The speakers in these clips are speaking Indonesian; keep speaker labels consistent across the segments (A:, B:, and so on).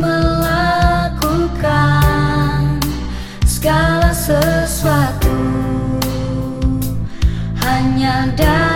A: melakukan segala sesuatu. Hanya dalam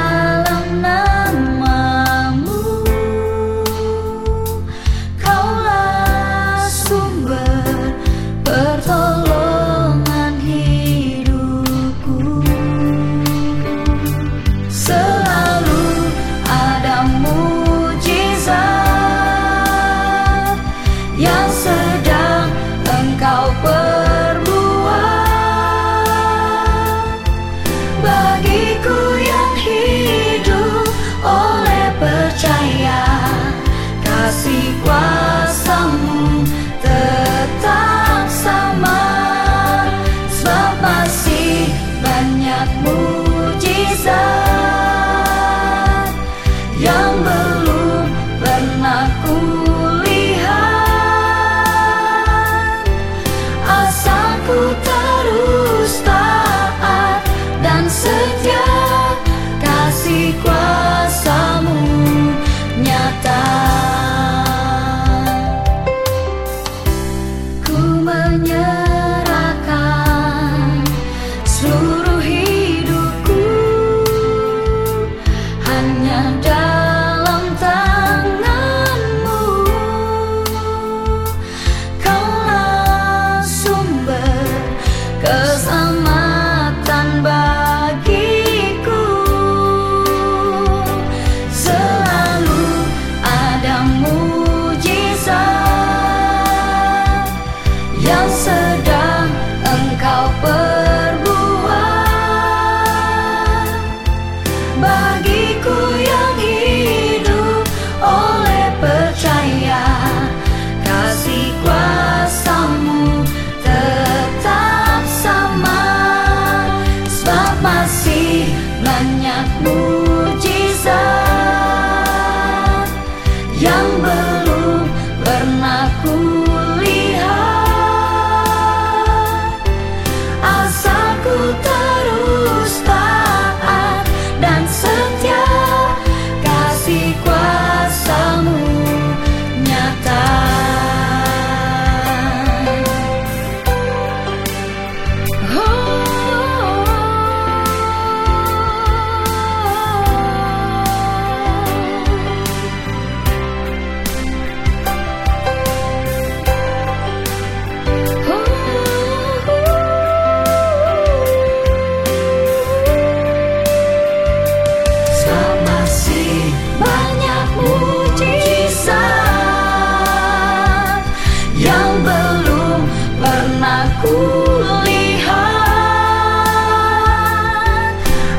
A: se igual. menyerahkan seluruh hidupku. Hanya dalam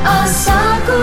A: asako